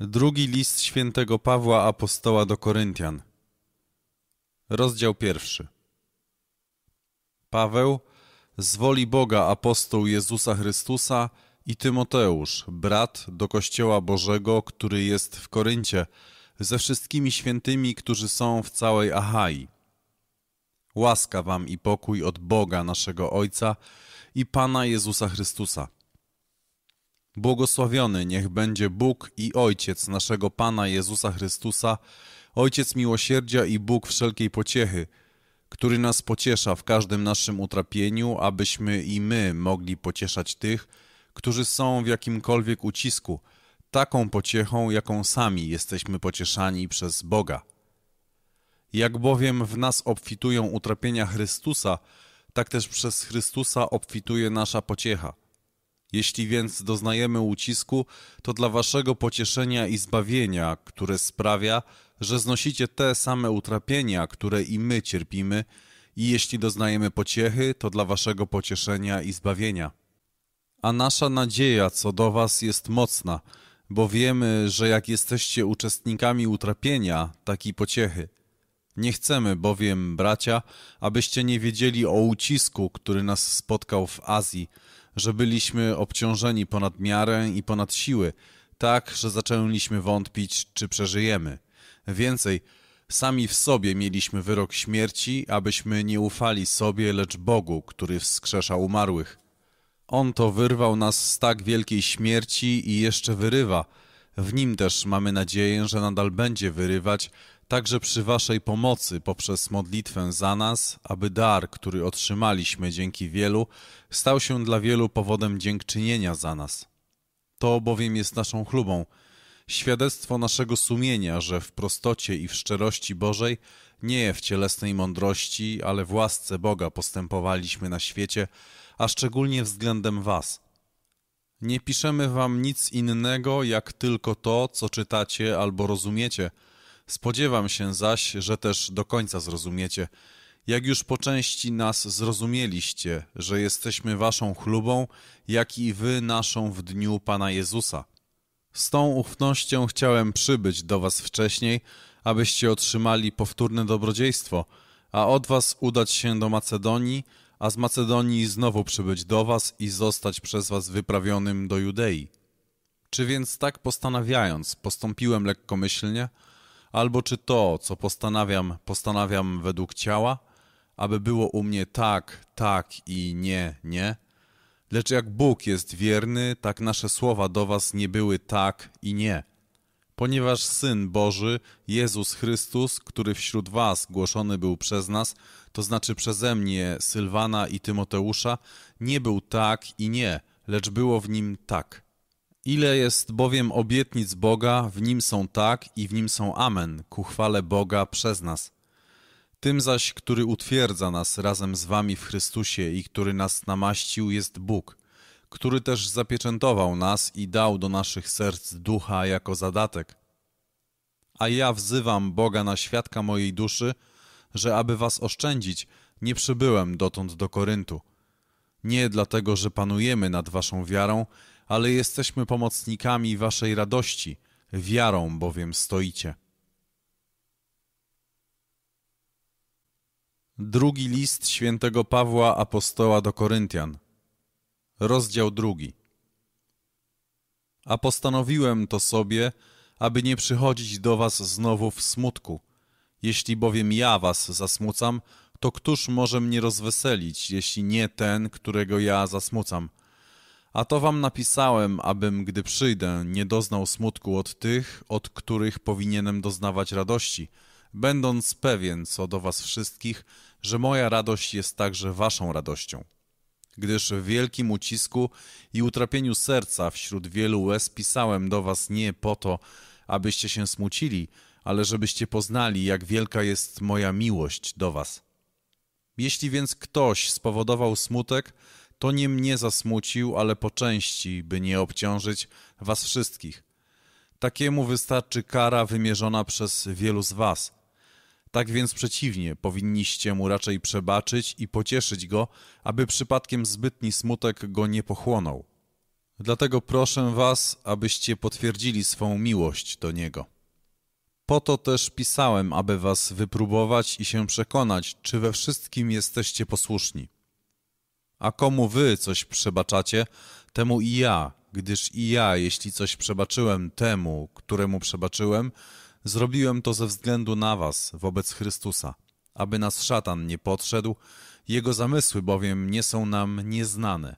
Drugi list świętego Pawła Apostoła do Koryntian. Rozdział pierwszy. Paweł, z woli Boga apostoł Jezusa Chrystusa i Tymoteusz, brat do Kościoła Bożego, który jest w Koryncie, ze wszystkimi świętymi, którzy są w całej Achai. Łaska wam i pokój od Boga naszego Ojca i Pana Jezusa Chrystusa. Błogosławiony niech będzie Bóg i Ojciec naszego Pana Jezusa Chrystusa, Ojciec miłosierdzia i Bóg wszelkiej pociechy, który nas pociesza w każdym naszym utrapieniu, abyśmy i my mogli pocieszać tych, którzy są w jakimkolwiek ucisku, taką pociechą, jaką sami jesteśmy pocieszani przez Boga. Jak bowiem w nas obfitują utrapienia Chrystusa, tak też przez Chrystusa obfituje nasza pociecha. Jeśli więc doznajemy ucisku, to dla waszego pocieszenia i zbawienia, które sprawia, że znosicie te same utrapienia, które i my cierpimy, i jeśli doznajemy pociechy, to dla waszego pocieszenia i zbawienia. A nasza nadzieja co do was jest mocna, bo wiemy, że jak jesteście uczestnikami utrapienia, tak i pociechy. Nie chcemy bowiem, bracia, abyście nie wiedzieli o ucisku, który nas spotkał w Azji, że byliśmy obciążeni ponad miarę i ponad siły, tak, że zaczęliśmy wątpić, czy przeżyjemy. Więcej, sami w sobie mieliśmy wyrok śmierci, abyśmy nie ufali sobie, lecz Bogu, który wskrzesza umarłych. On to wyrwał nas z tak wielkiej śmierci i jeszcze wyrywa. W nim też mamy nadzieję, że nadal będzie wyrywać, także przy Waszej pomocy poprzez modlitwę za nas, aby dar, który otrzymaliśmy dzięki wielu, stał się dla wielu powodem dziękczynienia za nas. To bowiem jest naszą chlubą, świadectwo naszego sumienia, że w prostocie i w szczerości Bożej, nie w cielesnej mądrości, ale w łasce Boga postępowaliśmy na świecie, a szczególnie względem Was. Nie piszemy Wam nic innego, jak tylko to, co czytacie albo rozumiecie – Spodziewam się zaś, że też do końca zrozumiecie, jak już po części nas zrozumieliście, że jesteśmy waszą chlubą, jak i wy naszą w dniu Pana Jezusa. Z tą ufnością chciałem przybyć do was wcześniej, abyście otrzymali powtórne dobrodziejstwo, a od was udać się do Macedonii, a z Macedonii znowu przybyć do was i zostać przez was wyprawionym do Judei. Czy więc tak postanawiając, postąpiłem lekkomyślnie – albo czy to, co postanawiam, postanawiam według ciała, aby było u mnie tak, tak i nie, nie? Lecz jak Bóg jest wierny, tak nasze słowa do was nie były tak i nie. Ponieważ Syn Boży, Jezus Chrystus, który wśród was głoszony był przez nas, to znaczy przeze mnie, Sylwana i Tymoteusza, nie był tak i nie, lecz było w nim tak. Ile jest bowiem obietnic Boga, w nim są tak i w nim są amen, ku chwale Boga przez nas. Tym zaś, który utwierdza nas razem z wami w Chrystusie i który nas namaścił, jest Bóg, który też zapieczętował nas i dał do naszych serc ducha jako zadatek. A ja wzywam Boga na świadka mojej duszy, że aby was oszczędzić, nie przybyłem dotąd do Koryntu. Nie dlatego, że panujemy nad waszą wiarą, ale jesteśmy pomocnikami waszej radości, wiarą bowiem stoicie. Drugi list świętego Pawła Apostoła do Koryntian, rozdział drugi. A postanowiłem to sobie, aby nie przychodzić do was znowu w smutku. Jeśli bowiem ja was zasmucam, to któż może mnie rozweselić, jeśli nie ten, którego ja zasmucam – a to wam napisałem, abym, gdy przyjdę, nie doznał smutku od tych, od których powinienem doznawać radości, będąc pewien co do was wszystkich, że moja radość jest także waszą radością. Gdyż w wielkim ucisku i utrapieniu serca wśród wielu łez pisałem do was nie po to, abyście się smucili, ale żebyście poznali, jak wielka jest moja miłość do was. Jeśli więc ktoś spowodował smutek, to nie mnie zasmucił, ale po części, by nie obciążyć was wszystkich. Takiemu wystarczy kara wymierzona przez wielu z was. Tak więc przeciwnie, powinniście mu raczej przebaczyć i pocieszyć go, aby przypadkiem zbytni smutek go nie pochłonął. Dlatego proszę was, abyście potwierdzili swą miłość do Niego. Po to też pisałem, aby was wypróbować i się przekonać, czy we wszystkim jesteście posłuszni. A komu wy coś przebaczacie, temu i ja, gdyż i ja, jeśli coś przebaczyłem temu, któremu przebaczyłem, zrobiłem to ze względu na was, wobec Chrystusa, aby nas szatan nie podszedł, jego zamysły bowiem nie są nam nieznane.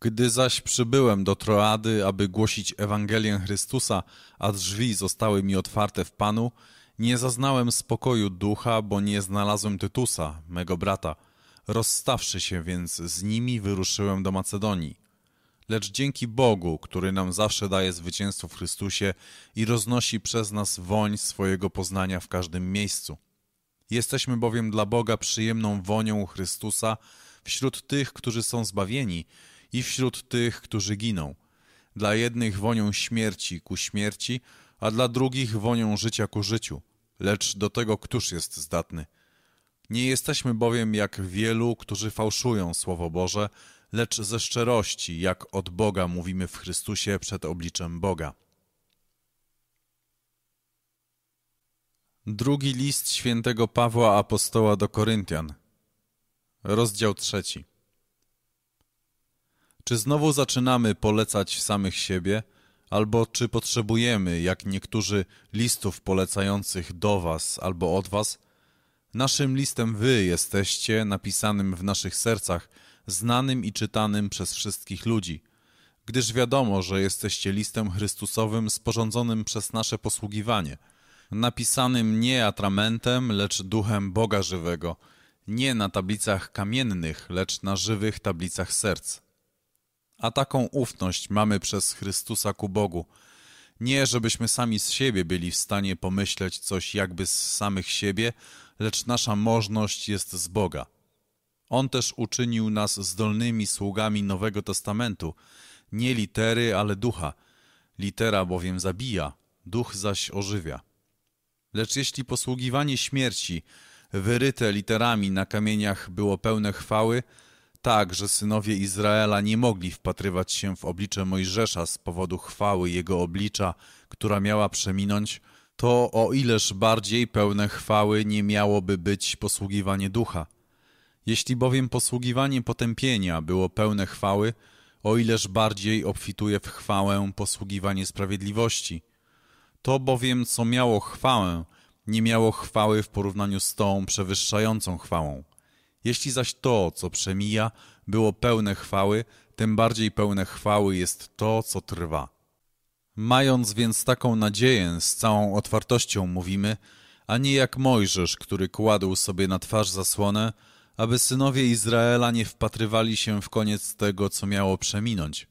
Gdy zaś przybyłem do Troady, aby głosić Ewangelię Chrystusa, a drzwi zostały mi otwarte w Panu, nie zaznałem spokoju ducha, bo nie znalazłem Tytusa, mego brata. Rozstawszy się więc z nimi, wyruszyłem do Macedonii. Lecz dzięki Bogu, który nam zawsze daje zwycięstwo w Chrystusie i roznosi przez nas woń swojego poznania w każdym miejscu. Jesteśmy bowiem dla Boga przyjemną wonią Chrystusa wśród tych, którzy są zbawieni i wśród tych, którzy giną. Dla jednych wonią śmierci ku śmierci, a dla drugich wonią życia ku życiu. Lecz do tego któż jest zdatny? Nie jesteśmy bowiem jak wielu, którzy fałszują Słowo Boże, lecz ze szczerości, jak od Boga mówimy w Chrystusie przed obliczem Boga. Drugi list świętego Pawła Apostoła do Koryntian, rozdział trzeci. Czy znowu zaczynamy polecać samych siebie, albo czy potrzebujemy, jak niektórzy, listów polecających do was albo od was? Naszym listem wy jesteście, napisanym w naszych sercach, znanym i czytanym przez wszystkich ludzi, gdyż wiadomo, że jesteście listem Chrystusowym sporządzonym przez nasze posługiwanie, napisanym nie atramentem, lecz duchem Boga żywego, nie na tablicach kamiennych, lecz na żywych tablicach serc. A taką ufność mamy przez Chrystusa ku Bogu. Nie, żebyśmy sami z siebie byli w stanie pomyśleć coś jakby z samych siebie, lecz nasza możność jest z Boga. On też uczynił nas zdolnymi sługami Nowego Testamentu, nie litery, ale ducha. Litera bowiem zabija, duch zaś ożywia. Lecz jeśli posługiwanie śmierci, wyryte literami na kamieniach było pełne chwały, tak, że synowie Izraela nie mogli wpatrywać się w oblicze Mojżesza z powodu chwały jego oblicza, która miała przeminąć, to o ileż bardziej pełne chwały nie miałoby być posługiwanie ducha. Jeśli bowiem posługiwanie potępienia było pełne chwały, o ileż bardziej obfituje w chwałę posługiwanie sprawiedliwości. To bowiem, co miało chwałę, nie miało chwały w porównaniu z tą przewyższającą chwałą. Jeśli zaś to, co przemija, było pełne chwały, tym bardziej pełne chwały jest to, co trwa. Mając więc taką nadzieję, z całą otwartością mówimy, a nie jak Mojżesz, który kładł sobie na twarz zasłonę, aby synowie Izraela nie wpatrywali się w koniec tego, co miało przeminąć.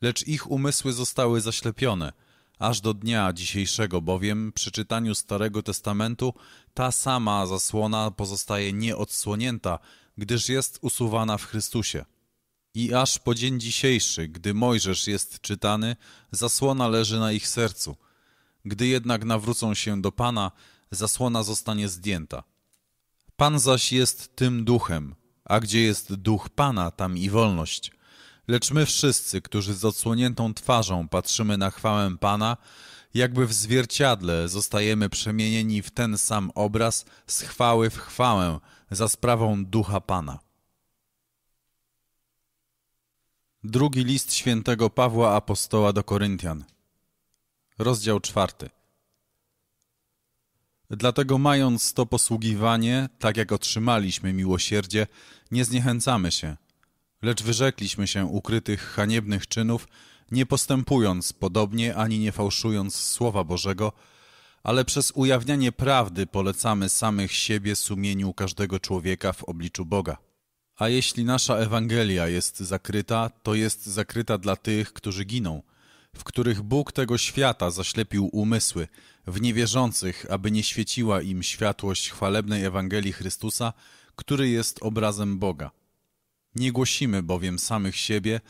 Lecz ich umysły zostały zaślepione – aż do dnia dzisiejszego, bowiem przy czytaniu Starego Testamentu ta sama zasłona pozostaje nieodsłonięta, gdyż jest usuwana w Chrystusie. I aż po dzień dzisiejszy, gdy Mojżesz jest czytany, zasłona leży na ich sercu. Gdy jednak nawrócą się do Pana, zasłona zostanie zdjęta. Pan zaś jest tym duchem, a gdzie jest duch Pana, tam i wolność. Lecz my wszyscy, którzy z odsłoniętą twarzą patrzymy na chwałę Pana, jakby w zwierciadle zostajemy przemienieni w ten sam obraz z chwały w chwałę za sprawą Ducha Pana. Drugi list świętego Pawła Apostoła do Koryntian, rozdział czwarty. Dlatego mając to posługiwanie, tak jak otrzymaliśmy miłosierdzie, nie zniechęcamy się – lecz wyrzekliśmy się ukrytych haniebnych czynów, nie postępując podobnie ani nie fałszując Słowa Bożego, ale przez ujawnianie prawdy polecamy samych siebie sumieniu każdego człowieka w obliczu Boga. A jeśli nasza Ewangelia jest zakryta, to jest zakryta dla tych, którzy giną, w których Bóg tego świata zaślepił umysły, w niewierzących, aby nie świeciła im światłość chwalebnej Ewangelii Chrystusa, który jest obrazem Boga. Nie głosimy bowiem samych siebie,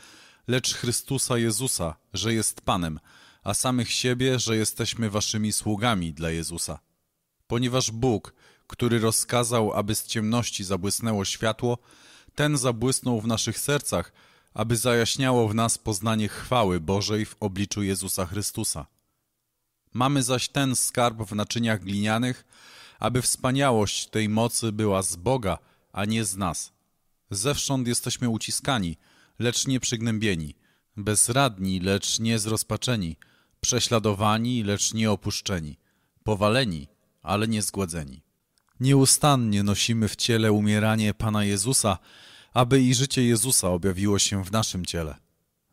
lecz Chrystusa Jezusa, że jest Panem, a samych siebie, że jesteśmy waszymi sługami dla Jezusa. Ponieważ Bóg, który rozkazał, aby z ciemności zabłysnęło światło, ten zabłysnął w naszych sercach, aby zajaśniało w nas poznanie chwały Bożej w obliczu Jezusa Chrystusa. Mamy zaś ten skarb w naczyniach glinianych, aby wspaniałość tej mocy była z Boga, a nie z nas. Zewsząd jesteśmy uciskani, lecz nie przygnębieni, bezradni, lecz nie zrozpaczeni, prześladowani, lecz nie opuszczeni, powaleni, ale nie zgładzeni. Nieustannie nosimy w ciele umieranie Pana Jezusa, aby i życie Jezusa objawiło się w naszym ciele.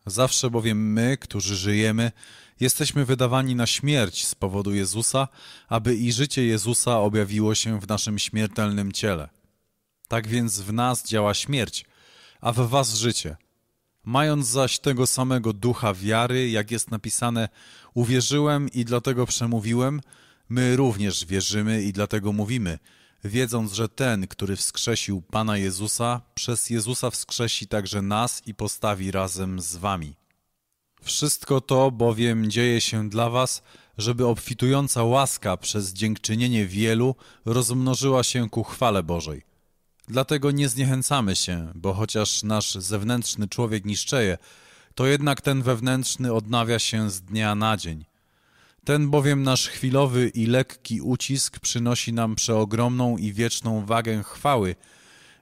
Zawsze bowiem my, którzy żyjemy, jesteśmy wydawani na śmierć z powodu Jezusa, aby i życie Jezusa objawiło się w naszym śmiertelnym ciele. Tak więc w nas działa śmierć, a w was życie. Mając zaś tego samego ducha wiary, jak jest napisane, uwierzyłem i dlatego przemówiłem, my również wierzymy i dlatego mówimy, wiedząc, że ten, który wskrzesił Pana Jezusa, przez Jezusa wskrzesi także nas i postawi razem z wami. Wszystko to bowiem dzieje się dla was, żeby obfitująca łaska przez dziękczynienie wielu rozmnożyła się ku chwale Bożej. Dlatego nie zniechęcamy się, bo chociaż nasz zewnętrzny człowiek niszczeje, to jednak ten wewnętrzny odnawia się z dnia na dzień. Ten bowiem nasz chwilowy i lekki ucisk przynosi nam przeogromną i wieczną wagę chwały,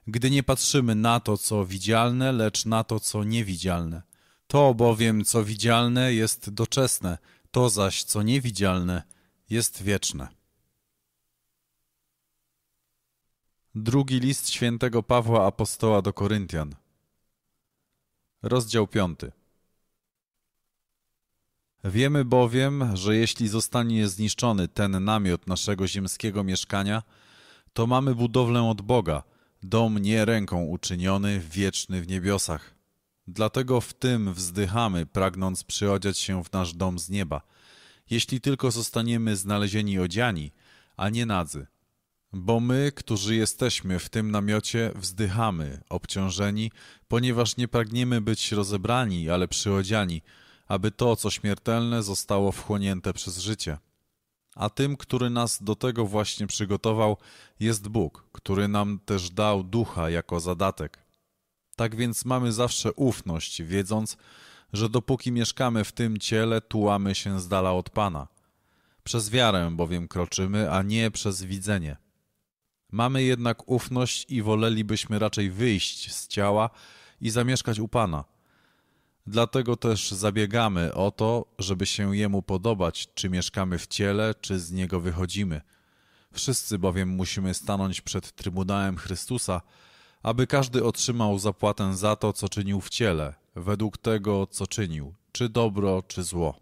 gdy nie patrzymy na to, co widzialne, lecz na to, co niewidzialne. To bowiem, co widzialne, jest doczesne, to zaś, co niewidzialne, jest wieczne. Drugi list świętego Pawła Apostoła do Koryntian. Rozdział piąty. Wiemy bowiem, że jeśli zostanie zniszczony ten namiot naszego ziemskiego mieszkania, to mamy budowlę od Boga, dom nie ręką uczyniony, wieczny w niebiosach. Dlatego w tym wzdychamy, pragnąc przyodziać się w nasz dom z nieba, jeśli tylko zostaniemy znalezieni odziani, a nie nadzy. Bo my, którzy jesteśmy w tym namiocie, wzdychamy, obciążeni, ponieważ nie pragniemy być rozebrani, ale przyodziani, aby to, co śmiertelne, zostało wchłonięte przez życie. A tym, który nas do tego właśnie przygotował, jest Bóg, który nam też dał ducha jako zadatek. Tak więc mamy zawsze ufność, wiedząc, że dopóki mieszkamy w tym ciele, tułamy się z dala od Pana. Przez wiarę bowiem kroczymy, a nie przez widzenie. Mamy jednak ufność i wolelibyśmy raczej wyjść z ciała i zamieszkać u Pana. Dlatego też zabiegamy o to, żeby się Jemu podobać, czy mieszkamy w ciele, czy z Niego wychodzimy. Wszyscy bowiem musimy stanąć przed Trybunałem Chrystusa, aby każdy otrzymał zapłatę za to, co czynił w ciele, według tego, co czynił, czy dobro, czy zło.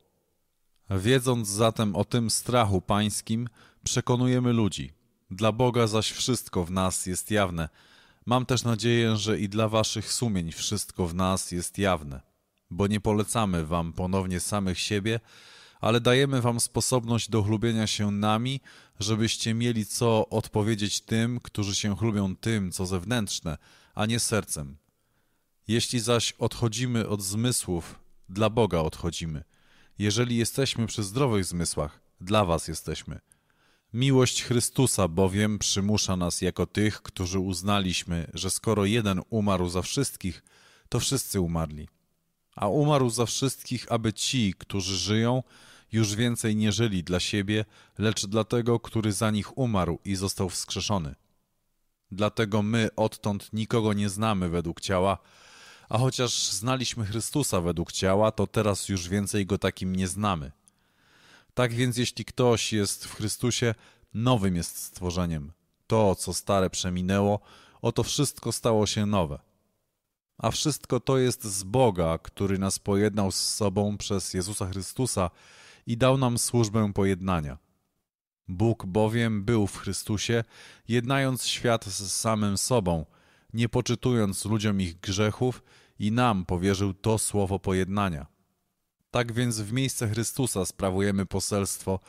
Wiedząc zatem o tym strachu pańskim, przekonujemy ludzi. Dla Boga zaś wszystko w nas jest jawne. Mam też nadzieję, że i dla waszych sumień wszystko w nas jest jawne, bo nie polecamy wam ponownie samych siebie, ale dajemy wam sposobność do chlubienia się nami, żebyście mieli co odpowiedzieć tym, którzy się chlubią tym, co zewnętrzne, a nie sercem. Jeśli zaś odchodzimy od zmysłów, dla Boga odchodzimy. Jeżeli jesteśmy przy zdrowych zmysłach, dla was jesteśmy. Miłość Chrystusa bowiem przymusza nas jako tych, którzy uznaliśmy, że skoro jeden umarł za wszystkich, to wszyscy umarli. A umarł za wszystkich, aby ci, którzy żyją, już więcej nie żyli dla siebie, lecz dla tego, który za nich umarł i został wskrzeszony. Dlatego my odtąd nikogo nie znamy według ciała, a chociaż znaliśmy Chrystusa według ciała, to teraz już więcej go takim nie znamy. Tak więc jeśli ktoś jest w Chrystusie, nowym jest stworzeniem. To, co stare przeminęło, oto wszystko stało się nowe. A wszystko to jest z Boga, który nas pojednał z sobą przez Jezusa Chrystusa i dał nam służbę pojednania. Bóg bowiem był w Chrystusie, jednając świat z samym sobą, nie poczytując ludziom ich grzechów i nam powierzył to słowo pojednania. Tak więc w miejsce Chrystusa sprawujemy poselstwo,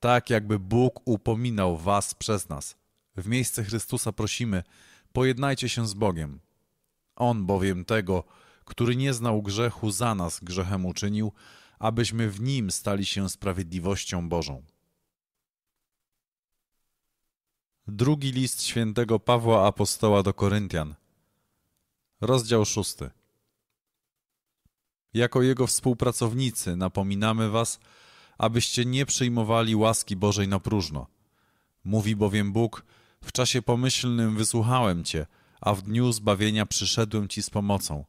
tak jakby Bóg upominał was przez nas. W miejsce Chrystusa prosimy, pojednajcie się z Bogiem. On bowiem tego, który nie znał grzechu, za nas grzechem uczynił, abyśmy w nim stali się sprawiedliwością Bożą. Drugi list świętego Pawła Apostoła do Koryntian, rozdział szósty. Jako Jego współpracownicy napominamy Was, abyście nie przyjmowali łaski Bożej na próżno. Mówi bowiem Bóg, w czasie pomyślnym wysłuchałem Cię, a w dniu zbawienia przyszedłem Ci z pomocą.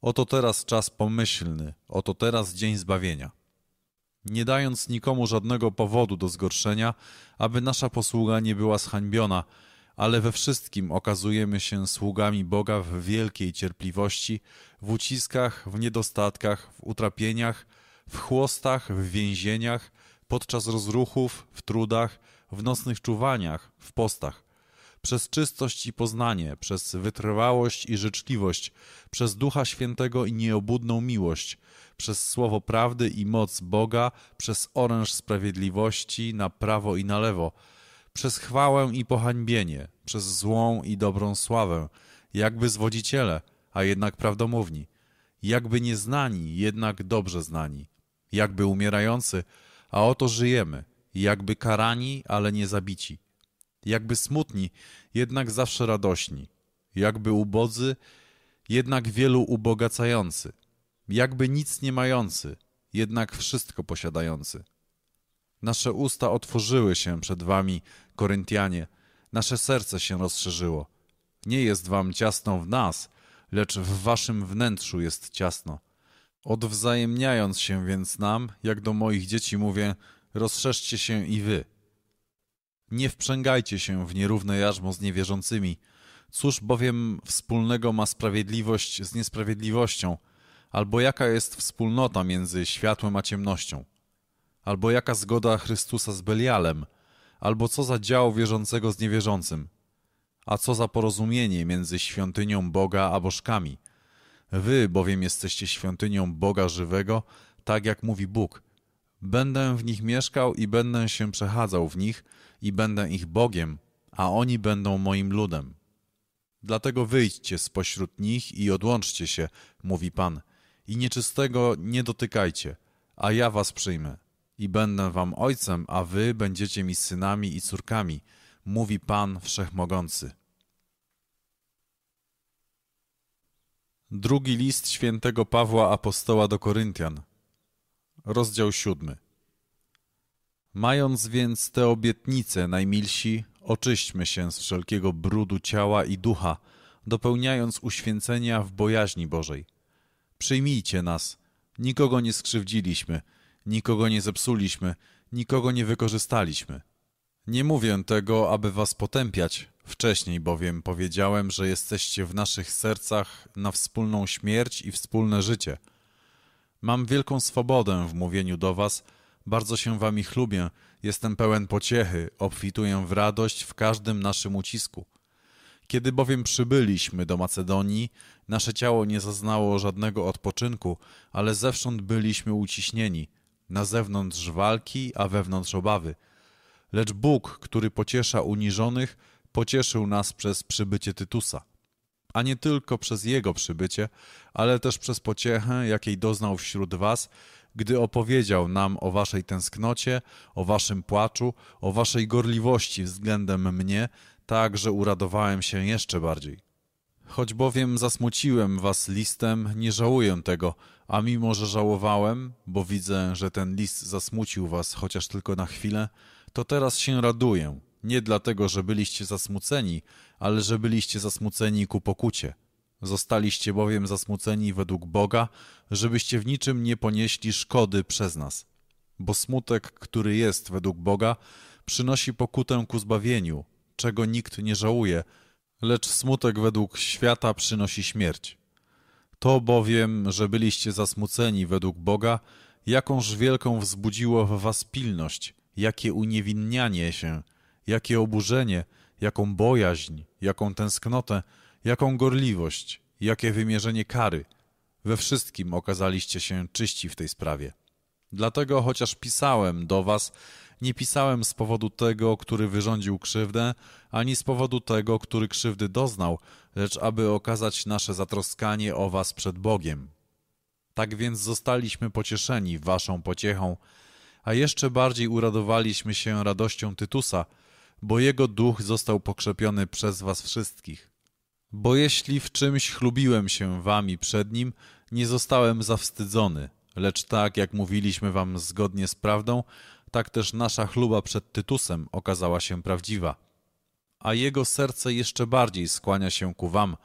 Oto teraz czas pomyślny, oto teraz dzień zbawienia. Nie dając nikomu żadnego powodu do zgorszenia, aby nasza posługa nie była zhańbiona, ale we wszystkim okazujemy się sługami Boga w wielkiej cierpliwości, w uciskach, w niedostatkach, w utrapieniach, w chłostach, w więzieniach, podczas rozruchów, w trudach, w nocnych czuwaniach, w postach. Przez czystość i poznanie, przez wytrwałość i życzliwość, przez Ducha Świętego i nieobudną miłość, przez słowo prawdy i moc Boga, przez oręż sprawiedliwości na prawo i na lewo, przez chwałę i pohańbienie, przez złą i dobrą sławę, jakby zwodziciele, a jednak prawdomówni, jakby nieznani, jednak dobrze znani, jakby umierający, a oto żyjemy, jakby karani, ale nie zabici, jakby smutni, jednak zawsze radośni, jakby ubodzy, jednak wielu ubogacający, jakby nic nie mający, jednak wszystko posiadający. Nasze usta otworzyły się przed wami, Koryntianie, nasze serce się rozszerzyło. Nie jest wam ciasno w nas, lecz w waszym wnętrzu jest ciasno. Odwzajemniając się więc nam, jak do moich dzieci mówię, rozszerzcie się i wy. Nie wprzęgajcie się w nierówne jarzmo z niewierzącymi. Cóż bowiem wspólnego ma sprawiedliwość z niesprawiedliwością, albo jaka jest wspólnota między światłem a ciemnością? Albo jaka zgoda Chrystusa z Belialem? Albo co za dział wierzącego z niewierzącym? A co za porozumienie między świątynią Boga a bożkami? Wy bowiem jesteście świątynią Boga żywego, tak jak mówi Bóg. Będę w nich mieszkał i będę się przechadzał w nich i będę ich Bogiem, a oni będą moim ludem. Dlatego wyjdźcie spośród nich i odłączcie się, mówi Pan, i nieczystego nie dotykajcie, a ja was przyjmę. I będę wam ojcem, a wy będziecie mi synami i córkami, mówi Pan Wszechmogący. Drugi list świętego Pawła Apostoła do Koryntian, rozdział siódmy. Mając więc te obietnice, najmilsi, oczyśćmy się z wszelkiego brudu ciała i ducha, dopełniając uświęcenia w bojaźni Bożej. Przyjmijcie nas, nikogo nie skrzywdziliśmy, nikogo nie zepsuliśmy, nikogo nie wykorzystaliśmy. Nie mówię tego, aby was potępiać, wcześniej bowiem powiedziałem, że jesteście w naszych sercach na wspólną śmierć i wspólne życie. Mam wielką swobodę w mówieniu do was, bardzo się wami chlubię, jestem pełen pociechy, obfituję w radość w każdym naszym ucisku. Kiedy bowiem przybyliśmy do Macedonii, nasze ciało nie zaznało żadnego odpoczynku, ale zewsząd byliśmy uciśnieni, na zewnątrz walki, a wewnątrz obawy. Lecz Bóg, który pociesza uniżonych, pocieszył nas przez przybycie Tytusa. A nie tylko przez jego przybycie, ale też przez pociechę, jakiej doznał wśród was, gdy opowiedział nam o waszej tęsknocie, o waszym płaczu, o waszej gorliwości względem mnie, tak że uradowałem się jeszcze bardziej. Choć bowiem zasmuciłem was listem, nie żałuję tego, a mimo, że żałowałem, bo widzę, że ten list zasmucił was chociaż tylko na chwilę, to teraz się raduję, nie dlatego, że byliście zasmuceni, ale że byliście zasmuceni ku pokucie. Zostaliście bowiem zasmuceni według Boga, żebyście w niczym nie ponieśli szkody przez nas. Bo smutek, który jest według Boga, przynosi pokutę ku zbawieniu, czego nikt nie żałuje, lecz smutek według świata przynosi śmierć. To bowiem, że byliście zasmuceni według Boga, jakąż wielką wzbudziło w was pilność, jakie uniewinnianie się, jakie oburzenie, jaką bojaźń, jaką tęsknotę, jaką gorliwość, jakie wymierzenie kary. We wszystkim okazaliście się czyści w tej sprawie. Dlatego, chociaż pisałem do was, nie pisałem z powodu tego, który wyrządził krzywdę, ani z powodu tego, który krzywdy doznał, lecz aby okazać nasze zatroskanie o was przed Bogiem. Tak więc zostaliśmy pocieszeni waszą pociechą, a jeszcze bardziej uradowaliśmy się radością Tytusa, bo jego duch został pokrzepiony przez was wszystkich. Bo jeśli w czymś chlubiłem się wami przed nim, nie zostałem zawstydzony, lecz tak jak mówiliśmy wam zgodnie z prawdą, tak też nasza chluba przed Tytusem okazała się prawdziwa. A jego serce jeszcze bardziej skłania się ku wam,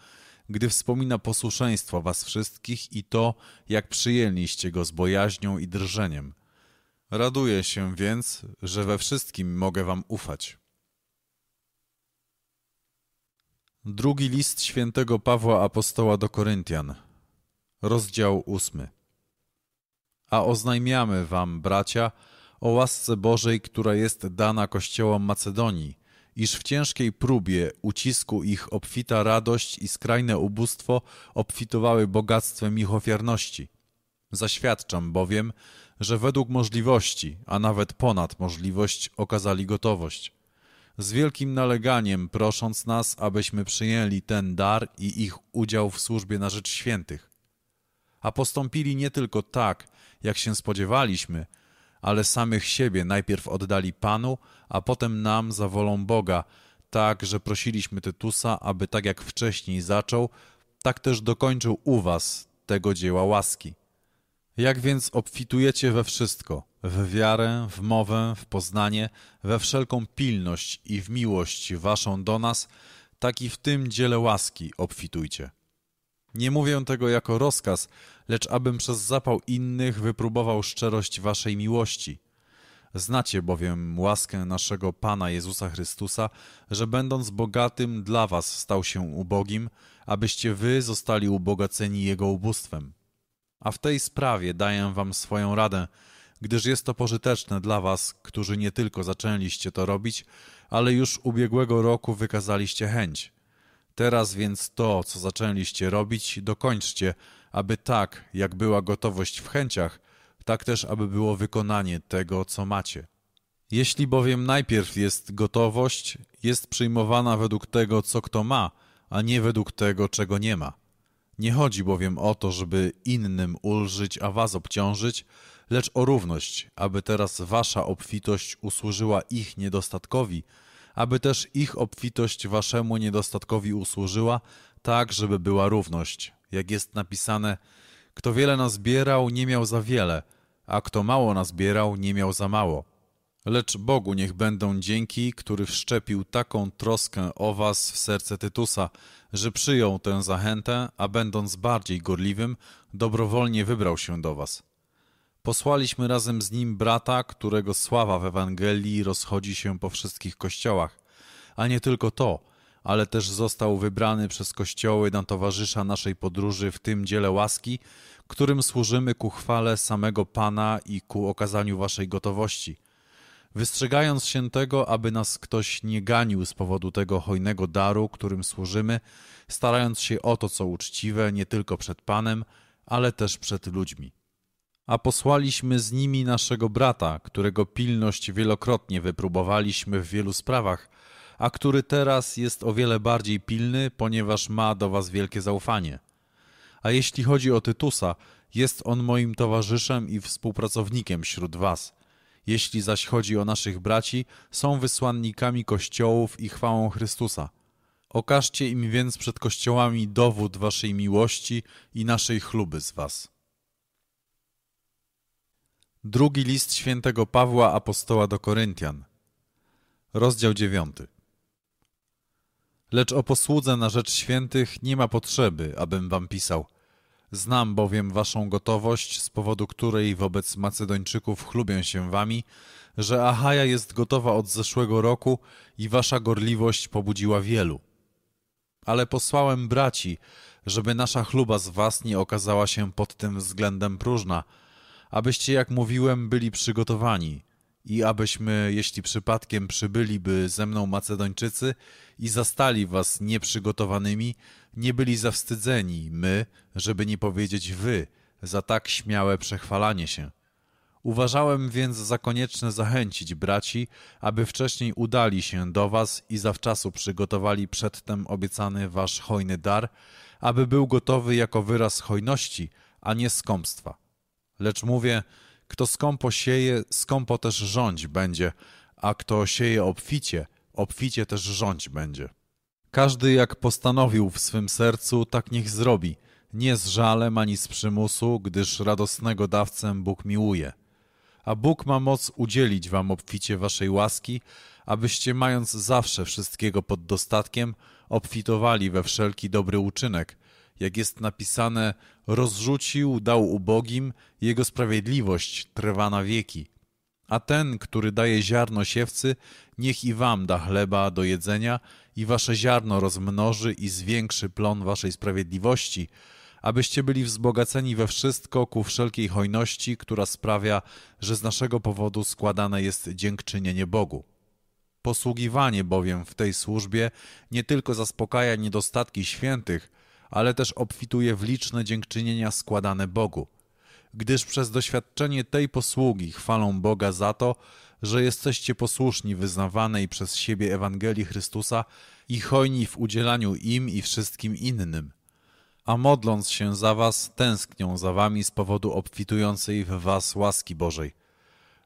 gdy wspomina posłuszeństwo was wszystkich i to, jak przyjęliście go z bojaźnią i drżeniem. Raduję się więc, że we wszystkim mogę wam ufać. Drugi list świętego Pawła Apostoła do Koryntian, rozdział ósmy. A oznajmiamy wam, bracia, o łasce Bożej, która jest dana kościołom Macedonii, iż w ciężkiej próbie ucisku ich obfita radość i skrajne ubóstwo obfitowały bogactwem ich ofiarności. Zaświadczam bowiem, że według możliwości, a nawet ponad możliwość, okazali gotowość. Z wielkim naleganiem prosząc nas, abyśmy przyjęli ten dar i ich udział w służbie na rzecz świętych. A postąpili nie tylko tak, jak się spodziewaliśmy, ale samych siebie najpierw oddali Panu, a potem nam za wolą Boga, tak, że prosiliśmy Tytusa, aby tak jak wcześniej zaczął, tak też dokończył u was tego dzieła łaski. Jak więc obfitujecie we wszystko, w wiarę, w mowę, w poznanie, we wszelką pilność i w miłość waszą do nas, tak i w tym dziele łaski obfitujcie. Nie mówię tego jako rozkaz, lecz abym przez zapał innych wypróbował szczerość waszej miłości. Znacie bowiem łaskę naszego Pana Jezusa Chrystusa, że będąc bogatym dla was stał się ubogim, abyście wy zostali ubogaceni Jego ubóstwem. A w tej sprawie daję wam swoją radę, gdyż jest to pożyteczne dla was, którzy nie tylko zaczęliście to robić, ale już ubiegłego roku wykazaliście chęć. Teraz więc to, co zaczęliście robić, dokończcie, aby tak, jak była gotowość w chęciach, tak też, aby było wykonanie tego, co macie. Jeśli bowiem najpierw jest gotowość, jest przyjmowana według tego, co kto ma, a nie według tego, czego nie ma. Nie chodzi bowiem o to, żeby innym ulżyć, a was obciążyć, lecz o równość, aby teraz wasza obfitość usłużyła ich niedostatkowi, aby też ich obfitość waszemu niedostatkowi usłużyła, tak, żeby była równość. Jak jest napisane, kto wiele nazbierał, nie miał za wiele, a kto mało nazbierał, nie miał za mało. Lecz Bogu niech będą dzięki, który wszczepił taką troskę o was w serce Tytusa, że przyjął tę zachętę, a będąc bardziej gorliwym, dobrowolnie wybrał się do was. Posłaliśmy razem z nim brata, którego sława w Ewangelii rozchodzi się po wszystkich kościołach. A nie tylko to, ale też został wybrany przez kościoły na towarzysza naszej podróży w tym dziele łaski, którym służymy ku chwale samego Pana i ku okazaniu waszej gotowości. Wystrzegając się tego, aby nas ktoś nie ganił z powodu tego hojnego daru, którym służymy, starając się o to, co uczciwe, nie tylko przed Panem, ale też przed ludźmi a posłaliśmy z nimi naszego brata, którego pilność wielokrotnie wypróbowaliśmy w wielu sprawach, a który teraz jest o wiele bardziej pilny, ponieważ ma do was wielkie zaufanie. A jeśli chodzi o Tytusa, jest on moim towarzyszem i współpracownikiem wśród was. Jeśli zaś chodzi o naszych braci, są wysłannikami kościołów i chwałą Chrystusa. Okażcie im więc przed kościołami dowód waszej miłości i naszej chluby z was. Drugi list świętego Pawła Apostoła do Koryntian, rozdział dziewiąty. Lecz o posłudze na rzecz świętych nie ma potrzeby, abym wam pisał. Znam bowiem waszą gotowość, z powodu której wobec Macedończyków chlubię się wami, że Achaja jest gotowa od zeszłego roku i wasza gorliwość pobudziła wielu. Ale posłałem braci, żeby nasza chluba z was nie okazała się pod tym względem próżna – abyście, jak mówiłem, byli przygotowani i abyśmy, jeśli przypadkiem przybyliby ze mną Macedończycy i zastali was nieprzygotowanymi, nie byli zawstydzeni my, żeby nie powiedzieć wy, za tak śmiałe przechwalanie się. Uważałem więc za konieczne zachęcić braci, aby wcześniej udali się do was i zawczasu przygotowali przedtem obiecany wasz hojny dar, aby był gotowy jako wyraz hojności, a nie skąpstwa. Lecz mówię, kto skąpo sieje, skąpo też rządź będzie, a kto sieje obficie, obficie też rządź będzie. Każdy jak postanowił w swym sercu, tak niech zrobi, nie z żalem ani z przymusu, gdyż radosnego dawcę Bóg miłuje. A Bóg ma moc udzielić wam obficie waszej łaski, abyście mając zawsze wszystkiego pod dostatkiem, obfitowali we wszelki dobry uczynek, jak jest napisane, rozrzucił, dał ubogim, jego sprawiedliwość trwa na wieki. A ten, który daje ziarno siewcy, niech i wam da chleba do jedzenia i wasze ziarno rozmnoży i zwiększy plon waszej sprawiedliwości, abyście byli wzbogaceni we wszystko ku wszelkiej hojności, która sprawia, że z naszego powodu składane jest dziękczynienie Bogu. Posługiwanie bowiem w tej służbie nie tylko zaspokaja niedostatki świętych, ale też obfituje w liczne dziękczynienia składane Bogu, gdyż przez doświadczenie tej posługi chwalą Boga za to, że jesteście posłuszni wyznawanej przez siebie Ewangelii Chrystusa i hojni w udzielaniu im i wszystkim innym. A modląc się za was, tęsknią za wami z powodu obfitującej w was łaski Bożej.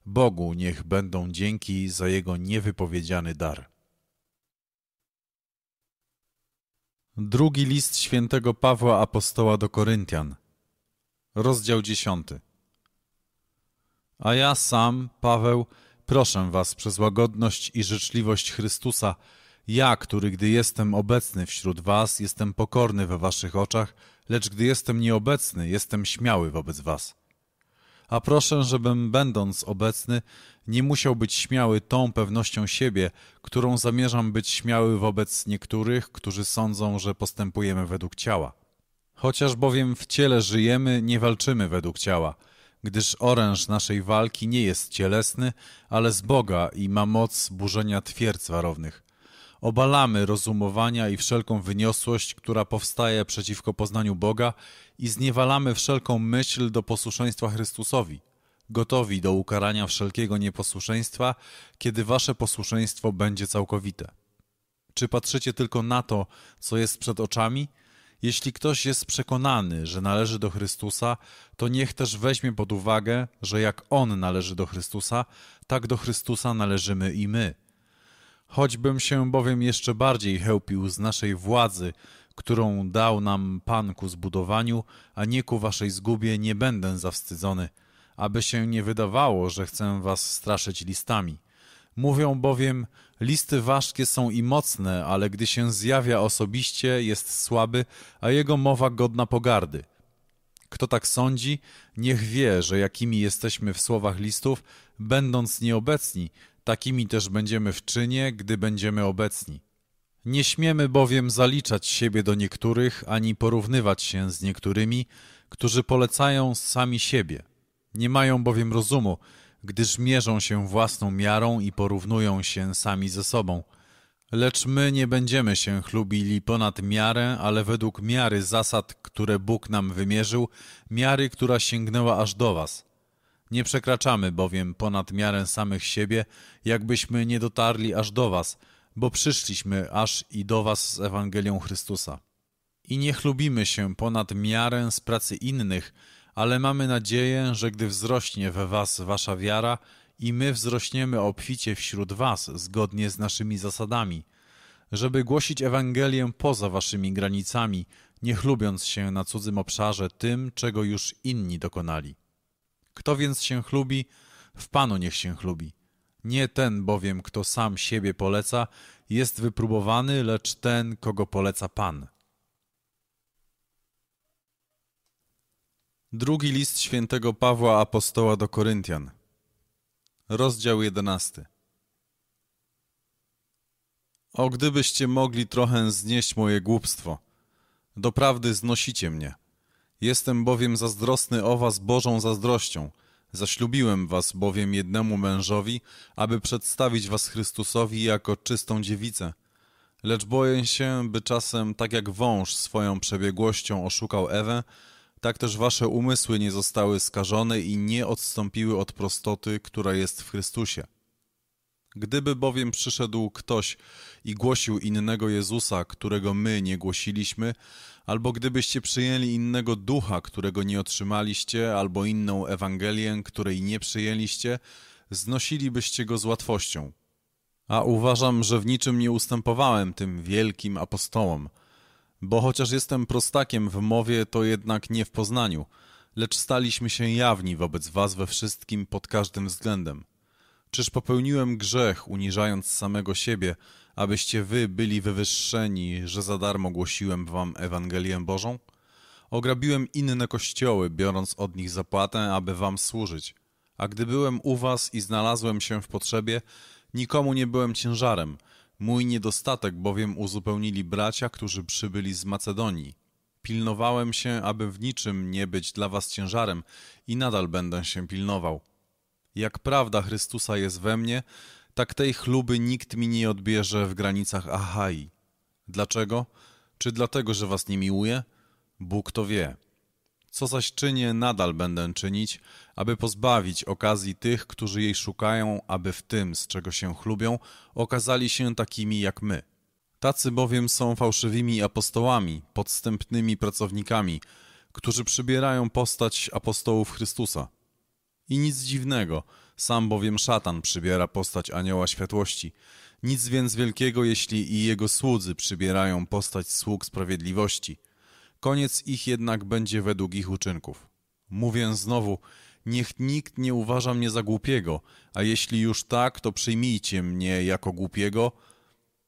Bogu niech będą dzięki za Jego niewypowiedziany dar. Drugi list świętego Pawła Apostoła do Koryntian, rozdział dziesiąty. A ja sam, Paweł, proszę was przez łagodność i życzliwość Chrystusa, ja, który gdy jestem obecny wśród was, jestem pokorny we waszych oczach, lecz gdy jestem nieobecny, jestem śmiały wobec was a proszę, żebym będąc obecny nie musiał być śmiały tą pewnością siebie, którą zamierzam być śmiały wobec niektórych, którzy sądzą, że postępujemy według ciała. Chociaż bowiem w ciele żyjemy, nie walczymy według ciała, gdyż oręż naszej walki nie jest cielesny, ale z Boga i ma moc burzenia twierdz warownych. Obalamy rozumowania i wszelką wyniosłość, która powstaje przeciwko poznaniu Boga i zniewalamy wszelką myśl do posłuszeństwa Chrystusowi, gotowi do ukarania wszelkiego nieposłuszeństwa, kiedy wasze posłuszeństwo będzie całkowite. Czy patrzycie tylko na to, co jest przed oczami? Jeśli ktoś jest przekonany, że należy do Chrystusa, to niech też weźmie pod uwagę, że jak On należy do Chrystusa, tak do Chrystusa należymy i my. Choćbym się bowiem jeszcze bardziej chełpił z naszej władzy, którą dał nam Pan ku zbudowaniu, a nie ku waszej zgubie, nie będę zawstydzony, aby się nie wydawało, że chcę was straszyć listami. Mówią bowiem, listy ważkie są i mocne, ale gdy się zjawia osobiście, jest słaby, a jego mowa godna pogardy. Kto tak sądzi, niech wie, że jakimi jesteśmy w słowach listów, będąc nieobecni, takimi też będziemy w czynie, gdy będziemy obecni. Nie śmiemy bowiem zaliczać siebie do niektórych, ani porównywać się z niektórymi, którzy polecają sami siebie. Nie mają bowiem rozumu, gdyż mierzą się własną miarą i porównują się sami ze sobą. Lecz my nie będziemy się chlubili ponad miarę, ale według miary zasad, które Bóg nam wymierzył, miary, która sięgnęła aż do was. Nie przekraczamy bowiem ponad miarę samych siebie, jakbyśmy nie dotarli aż do was – bo przyszliśmy aż i do was z Ewangelią Chrystusa. I nie chlubimy się ponad miarę z pracy innych, ale mamy nadzieję, że gdy wzrośnie we was wasza wiara i my wzrośniemy obficie wśród was zgodnie z naszymi zasadami, żeby głosić Ewangelię poza waszymi granicami, nie chlubiąc się na cudzym obszarze tym, czego już inni dokonali. Kto więc się chlubi, w Panu niech się chlubi. Nie ten bowiem, kto sam siebie poleca, jest wypróbowany, lecz ten, kogo poleca Pan. Drugi list świętego Pawła Apostoła do Koryntian, rozdział jedenasty. O gdybyście mogli trochę znieść moje głupstwo, doprawdy znosicie mnie. Jestem bowiem zazdrosny o was Bożą zazdrością – Zaślubiłem was bowiem jednemu mężowi, aby przedstawić was Chrystusowi jako czystą dziewicę. Lecz boję się, by czasem, tak jak wąż swoją przebiegłością oszukał Ewę, tak też wasze umysły nie zostały skażone i nie odstąpiły od prostoty, która jest w Chrystusie. Gdyby bowiem przyszedł ktoś i głosił innego Jezusa, którego my nie głosiliśmy, albo gdybyście przyjęli innego ducha, którego nie otrzymaliście, albo inną Ewangelię, której nie przyjęliście, znosilibyście go z łatwością. A uważam, że w niczym nie ustępowałem tym wielkim apostołom, bo chociaż jestem prostakiem w mowie, to jednak nie w poznaniu, lecz staliśmy się jawni wobec was we wszystkim pod każdym względem. Czyż popełniłem grzech, uniżając samego siebie, abyście wy byli wywyższeni, że za darmo głosiłem wam Ewangelię Bożą? Ograbiłem inne kościoły, biorąc od nich zapłatę, aby wam służyć. A gdy byłem u was i znalazłem się w potrzebie, nikomu nie byłem ciężarem. Mój niedostatek bowiem uzupełnili bracia, którzy przybyli z Macedonii. Pilnowałem się, aby w niczym nie być dla was ciężarem i nadal będę się pilnował. Jak prawda Chrystusa jest we mnie, tak tej chluby nikt mi nie odbierze w granicach Achai. Dlaczego? Czy dlatego, że was nie miłuje? Bóg to wie. Co zaś czynię, nadal będę czynić, aby pozbawić okazji tych, którzy jej szukają, aby w tym, z czego się chlubią, okazali się takimi jak my. Tacy bowiem są fałszywymi apostołami, podstępnymi pracownikami, którzy przybierają postać apostołów Chrystusa. I nic dziwnego, sam bowiem szatan przybiera postać anioła światłości. Nic więc wielkiego, jeśli i jego słudzy przybierają postać sług sprawiedliwości. Koniec ich jednak będzie według ich uczynków. Mówię znowu, niech nikt nie uważa mnie za głupiego, a jeśli już tak, to przyjmijcie mnie jako głupiego,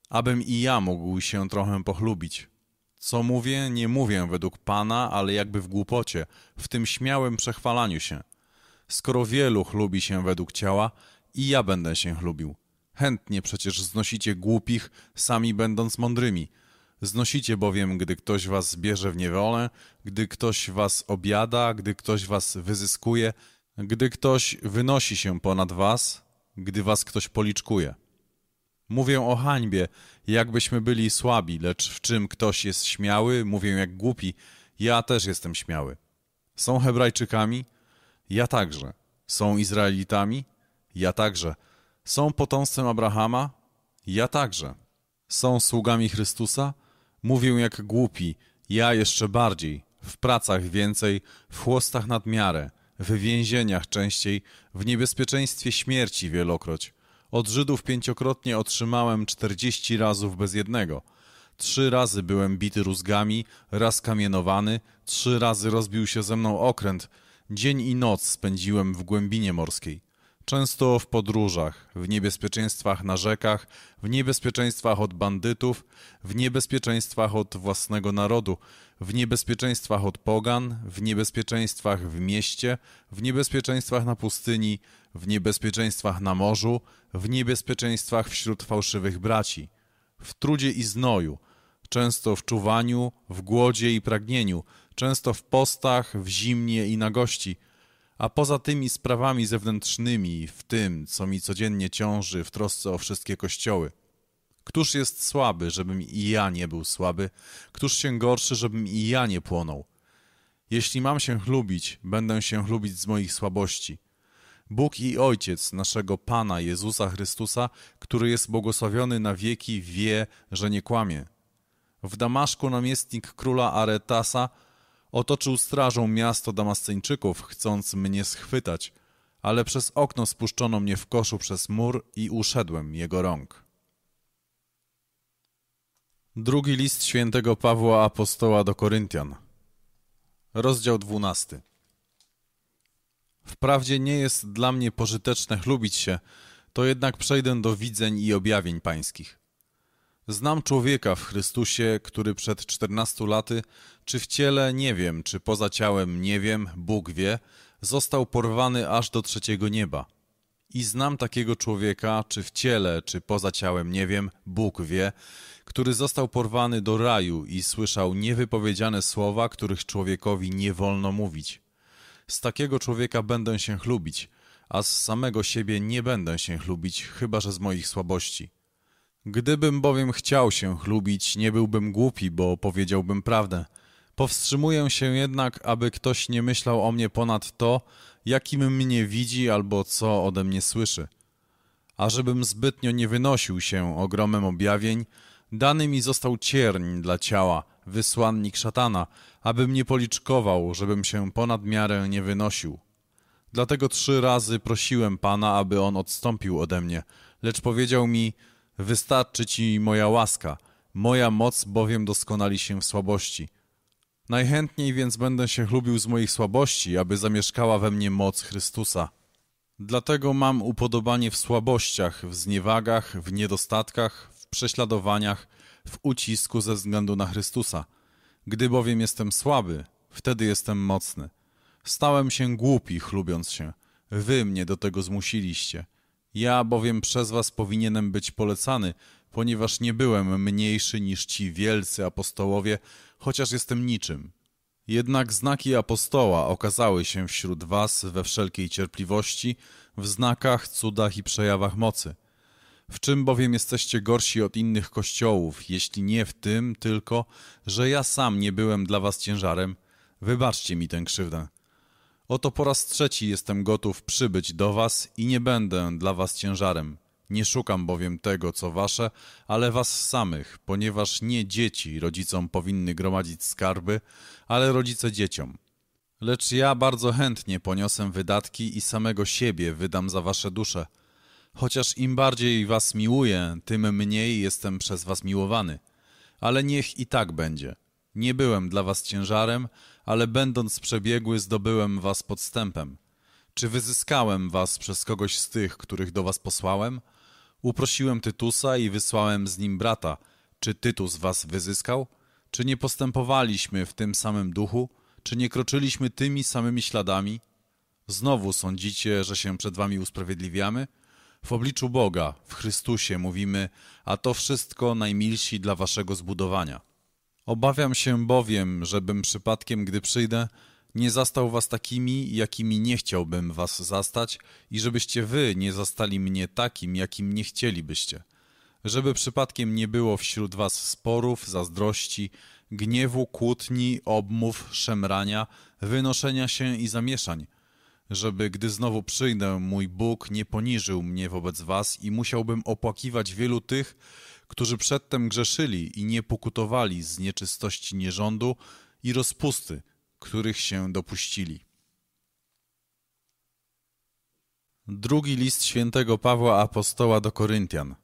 abym i ja mógł się trochę pochlubić. Co mówię, nie mówię według Pana, ale jakby w głupocie, w tym śmiałym przechwalaniu się. Skoro wielu chlubi się według ciała, i ja będę się chlubił. Chętnie przecież znosicie głupich, sami będąc mądrymi. Znosicie bowiem, gdy ktoś was bierze w niewolę, gdy ktoś was obiada, gdy ktoś was wyzyskuje, gdy ktoś wynosi się ponad was, gdy was ktoś policzkuje. Mówię o hańbie, jakbyśmy byli słabi, lecz w czym ktoś jest śmiały, mówię jak głupi, ja też jestem śmiały. Są Hebrajczykami? Ja także. Są Izraelitami? Ja także. Są potomstwem Abrahama? Ja także. Są sługami Chrystusa? Mówię jak głupi, ja jeszcze bardziej, w pracach więcej, w chłostach nad miarę, w więzieniach częściej, w niebezpieczeństwie śmierci wielokroć. Od Żydów pięciokrotnie otrzymałem czterdzieści razów bez jednego. Trzy razy byłem bity rózgami, raz kamienowany, trzy razy rozbił się ze mną okręt. Dzień i noc spędziłem w głębinie morskiej. Często w podróżach, w niebezpieczeństwach na rzekach, w niebezpieczeństwach od bandytów, w niebezpieczeństwach od własnego narodu, w niebezpieczeństwach od pogan, w niebezpieczeństwach w mieście, w niebezpieczeństwach na pustyni, w niebezpieczeństwach na morzu, w niebezpieczeństwach wśród fałszywych braci, w trudzie i znoju, często w czuwaniu, w głodzie i pragnieniu, często w postach, w zimnie i nagości – a poza tymi sprawami zewnętrznymi, w tym, co mi codziennie ciąży w trosce o wszystkie kościoły. Któż jest słaby, żebym i ja nie był słaby? Któż się gorszy, żebym i ja nie płonął? Jeśli mam się chlubić, będę się chlubić z moich słabości. Bóg i Ojciec naszego Pana Jezusa Chrystusa, który jest błogosławiony na wieki, wie, że nie kłamie. W Damaszku namiestnik króla Aretasa Otoczył strażą miasto Damasceńczyków, chcąc mnie schwytać, ale przez okno spuszczono mnie w koszu przez mur i uszedłem jego rąk. Drugi list świętego Pawła Apostoła do Koryntian Rozdział dwunasty Wprawdzie nie jest dla mnie pożyteczne chlubić się, to jednak przejdę do widzeń i objawień pańskich. Znam człowieka w Chrystusie, który przed czternastu laty, czy w ciele nie wiem, czy poza ciałem nie wiem, Bóg wie, został porwany aż do trzeciego nieba. I znam takiego człowieka, czy w ciele, czy poza ciałem nie wiem, Bóg wie, który został porwany do raju i słyszał niewypowiedziane słowa, których człowiekowi nie wolno mówić. Z takiego człowieka będę się chlubić, a z samego siebie nie będę się chlubić, chyba że z moich słabości. Gdybym bowiem chciał się chlubić, nie byłbym głupi, bo powiedziałbym prawdę. Powstrzymuję się jednak, aby ktoś nie myślał o mnie ponad to, jakim mnie widzi albo co ode mnie słyszy. A żebym zbytnio nie wynosił się ogromem objawień, dany mi został cierń dla ciała, wysłannik szatana, abym nie policzkował, żebym się ponad miarę nie wynosił. Dlatego trzy razy prosiłem Pana, aby on odstąpił ode mnie, lecz powiedział mi – Wystarczy ci moja łaska, moja moc bowiem doskonali się w słabości. Najchętniej więc będę się chlubił z moich słabości, aby zamieszkała we mnie moc Chrystusa. Dlatego mam upodobanie w słabościach, w zniewagach, w niedostatkach, w prześladowaniach, w ucisku ze względu na Chrystusa. Gdy bowiem jestem słaby, wtedy jestem mocny. Stałem się głupi, chlubiąc się. Wy mnie do tego zmusiliście. Ja bowiem przez was powinienem być polecany, ponieważ nie byłem mniejszy niż ci wielcy apostołowie, chociaż jestem niczym. Jednak znaki apostoła okazały się wśród was we wszelkiej cierpliwości, w znakach, cudach i przejawach mocy. W czym bowiem jesteście gorsi od innych kościołów, jeśli nie w tym tylko, że ja sam nie byłem dla was ciężarem? Wybaczcie mi tę krzywdę. Oto po raz trzeci jestem gotów przybyć do was i nie będę dla was ciężarem. Nie szukam bowiem tego, co wasze, ale was samych, ponieważ nie dzieci rodzicom powinny gromadzić skarby, ale rodzice dzieciom. Lecz ja bardzo chętnie poniosę wydatki i samego siebie wydam za wasze dusze. Chociaż im bardziej was miłuję, tym mniej jestem przez was miłowany. Ale niech i tak będzie. Nie byłem dla was ciężarem, ale będąc przebiegły zdobyłem was podstępem. Czy wyzyskałem was przez kogoś z tych, których do was posłałem? Uprosiłem Tytusa i wysłałem z nim brata. Czy Tytus was wyzyskał? Czy nie postępowaliśmy w tym samym duchu? Czy nie kroczyliśmy tymi samymi śladami? Znowu sądzicie, że się przed wami usprawiedliwiamy? W obliczu Boga, w Chrystusie mówimy, a to wszystko najmilsi dla waszego zbudowania. Obawiam się bowiem, żebym przypadkiem, gdy przyjdę, nie zastał was takimi, jakimi nie chciałbym was zastać i żebyście wy nie zastali mnie takim, jakim nie chcielibyście. Żeby przypadkiem nie było wśród was sporów, zazdrości, gniewu, kłótni, obmów, szemrania, wynoszenia się i zamieszań, żeby gdy znowu przyjdę, mój Bóg nie poniżył mnie wobec was i musiałbym opłakiwać wielu tych, którzy przedtem grzeszyli i nie pokutowali z nieczystości nierządu i rozpusty, których się dopuścili. Drugi list świętego Pawła Apostoła do Koryntian,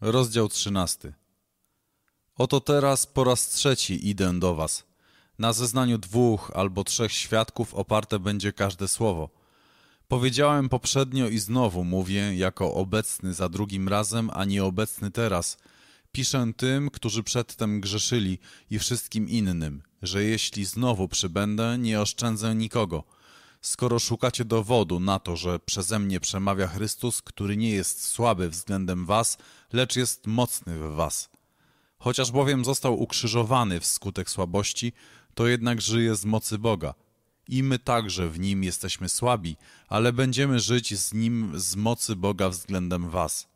rozdział trzynasty. Oto teraz po raz trzeci idę do was. Na zeznaniu dwóch albo trzech świadków oparte będzie każde słowo – Powiedziałem poprzednio i znowu mówię, jako obecny za drugim razem, a nie obecny teraz. Piszę tym, którzy przedtem grzeszyli i wszystkim innym, że jeśli znowu przybędę, nie oszczędzę nikogo. Skoro szukacie dowodu na to, że przeze mnie przemawia Chrystus, który nie jest słaby względem was, lecz jest mocny w was. Chociaż bowiem został ukrzyżowany wskutek słabości, to jednak żyje z mocy Boga – i my także w nim jesteśmy słabi, ale będziemy żyć z nim z mocy Boga względem was.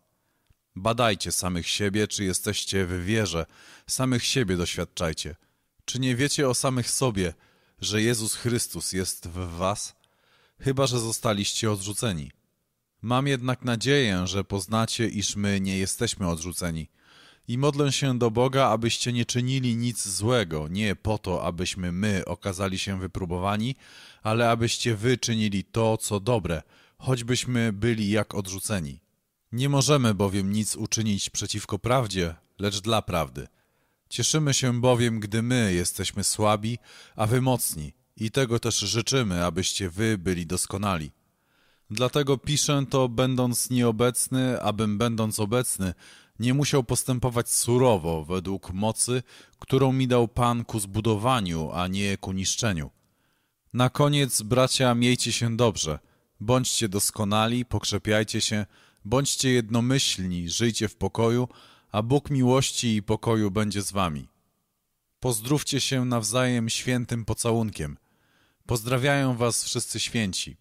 Badajcie samych siebie, czy jesteście w wierze, samych siebie doświadczajcie. Czy nie wiecie o samych sobie, że Jezus Chrystus jest w was? Chyba, że zostaliście odrzuceni. Mam jednak nadzieję, że poznacie, iż my nie jesteśmy odrzuceni – i modlę się do Boga, abyście nie czynili nic złego, nie po to, abyśmy my okazali się wypróbowani, ale abyście wy czynili to, co dobre, choćbyśmy byli jak odrzuceni. Nie możemy bowiem nic uczynić przeciwko prawdzie, lecz dla prawdy. Cieszymy się bowiem, gdy my jesteśmy słabi, a wy mocni, i tego też życzymy, abyście wy byli doskonali. Dlatego piszę to, będąc nieobecny, abym będąc obecny, nie musiał postępować surowo według mocy, którą mi dał Pan ku zbudowaniu, a nie ku niszczeniu. Na koniec, bracia, miejcie się dobrze, bądźcie doskonali, pokrzepiajcie się, bądźcie jednomyślni, żyjcie w pokoju, a Bóg miłości i pokoju będzie z wami. Pozdrówcie się nawzajem świętym pocałunkiem. Pozdrawiają was wszyscy święci.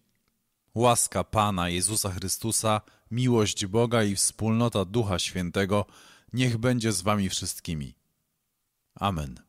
Łaska Pana Jezusa Chrystusa, miłość Boga i wspólnota Ducha Świętego niech będzie z wami wszystkimi. Amen.